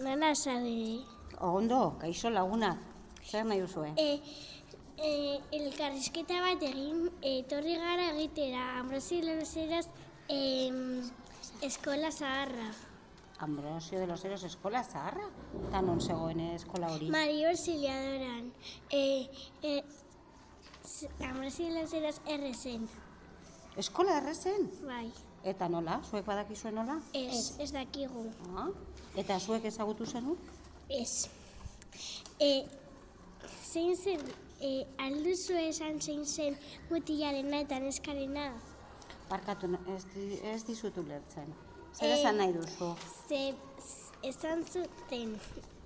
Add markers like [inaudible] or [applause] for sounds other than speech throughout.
Nana zade. Ondo, kaixo laguna. Zer nahi duzue? E, e, elkarrizketa bat egin, etorri gara egitera, Ambrosio Lezeraz em, eskola zaharra. Ambrosio de los Eros eskola zaharra? Eta non zegoen eskola hori? Mario Auxiliadoran. E, e, z- Ambrosio Lezeraz errezen. Eskola errezen? Bai, Eta nola? Zuek badakizue nola? ez, ez dakigu. Ah. Eta zuek ezagutu zenu? Ez. E, zein zen, e, alduzu esan zein zen mutilarena eta neskarena? Barkatu, ez, di- ez dizut ulertzen. Zer Eh, esan nahi duzu? Ze, esan zuten,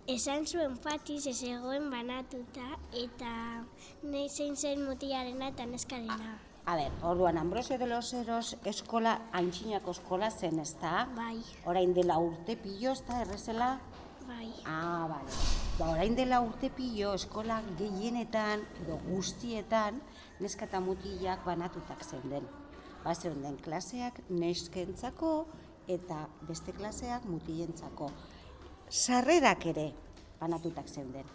esan zuen patiz ez egoen banatuta eta nahi zein zen mutilarena eta neskarena. A ber, orduan Ambrosio de los Eros eskola, antxinako eskola zen, ez da? Bai, Orain dela urte pilo, ez da, errezela? bai. Ah, bale. Ba, orain dela urte pilo, eskola gehienetan, edo guztietan, neska eta mutilak banatutak zeuden. Ba, zeuden klaseak neskentzako eta beste klaseak mutilentzako. Sarrerak ere banatutak zeuden.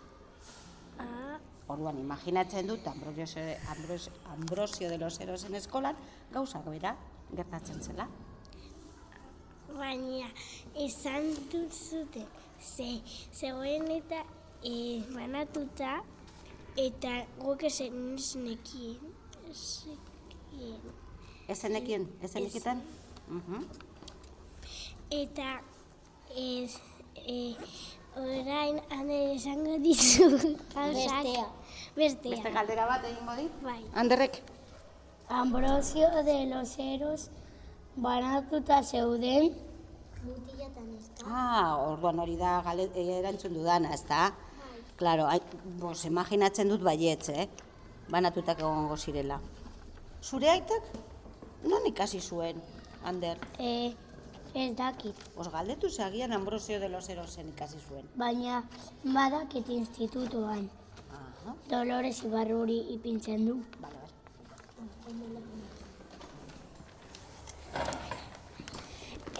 Orduan, imaginatzen dut Ambrosio, Ambrosio, Ambrosio de los Erosen eskolan gauza bera gertatzen zela. baina esan dut zuten, ze, zegoen eta e, banatuta eta guk esen nekien. Esekien. Ezenekien, ezenekitan? Mhm. Eta ez, e, orain ander esango dizu [laughs] gauzak. Bestea. Bestea. Beste galdera bat egingo dit? Bai. Anderrek, Ambrosio de los Eros banatuta zeuden Mutila eta neska. Ah, orduan hori da gale, eh, erantzun dudana, ez da? Claro, ai, bos, imaginatzen dut baietz, eh? Banatutak egongo zirela. Zure aitak? Non ikasi zuen, Ander? e, ez dakit, Os galdetu zagian Ambrosio de los Erosen ikasi zuen. baina badakit institutuan Aha, Dolores Ibarruri ipintzen du. bale, bale.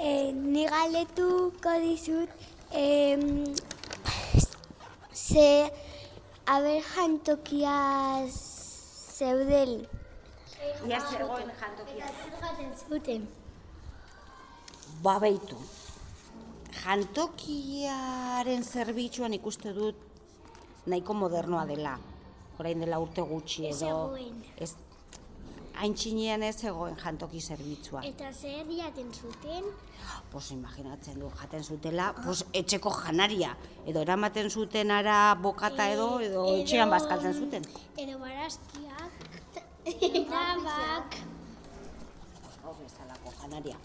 E, ni galetuko dizut, em, ze aber jantokia zeudel. Ia zegoen jantokia. Jaten zuten. Ba, beitu. Jantokiaren zerbitzuan ikuste dut nahiko modernoa dela. Orain dela urte gutxi edo... Ez, haintxinean ez zegoen jantoki zerbitzua. Eta zer jaten zuten, Pues imaginatzen du jaten zutela, pues etxeko janaria. Edo eramaten zuten ara bokata edo, edo edo- etxean bazkaltzen zuten. edo barazkiak, labak. [laughs] Hor bezalako janaria.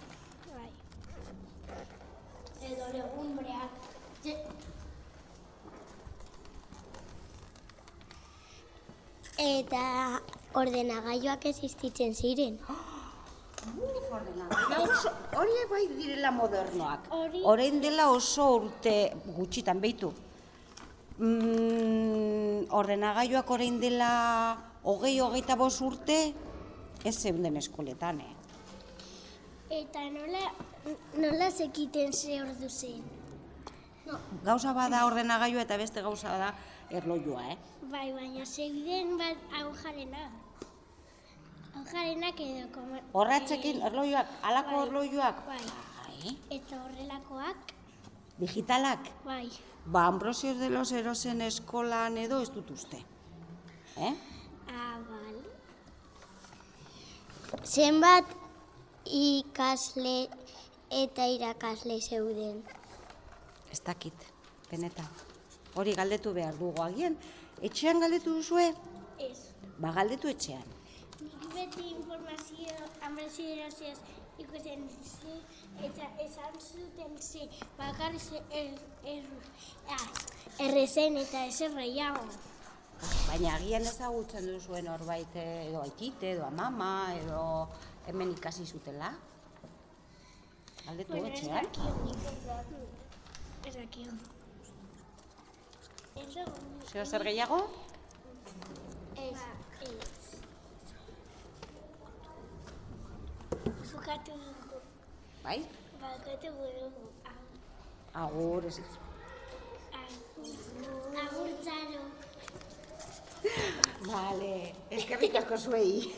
Legumbreak. Eta ordenagailuak existitzen ziren. Horiek bai direla modernoak. Hori- Orain dela oso urte gutxitan behitu. Mm, ordenagailuak orain dela hogei hogeita bost urte ez zeunden eskoletan, eh? Eta nola, nola zekiten ze ordu zen. Gauza bada ordenagailua eta beste gauza da erlojua, eh? Bai, baina zeuden bat hau jarena. Hau jarenak edo koma... Horratzekin, erlojuak, alako erlojuak? Bai. Bai. Eta horrelakoak, Digitalak? bai. Ba, Ambrosios de los Erosen eskolan edo ez dut uste. Eh? Ah, bal. Zenbat ikasle eta irakasle zeuden. Ez dakit, benetan. Hori galdetu behar dugu agian. Etxean galdetu duzue? Ez. Ba, galdetu etxean. Nik beti informazio ambrosierazioaz ikusten ze, eta esan zuten ze, bakarri ze er, er, ah, errezen eta ez erreiago. Baina agian ezagutzen duzuen horbait edo aitite, edo amama, edo hemen ikasi zutela. Galdetu Bueno, ez etxean. dakigu nik ez dakigu. Ez dakigu. Ez dago. Zeo zer gehiago? Ez. Ez. Bukatu dugu. Bai? Bukatu dugu. Ah. Agur, ez Agurtzaro. Vale, eskerrik asko zuei.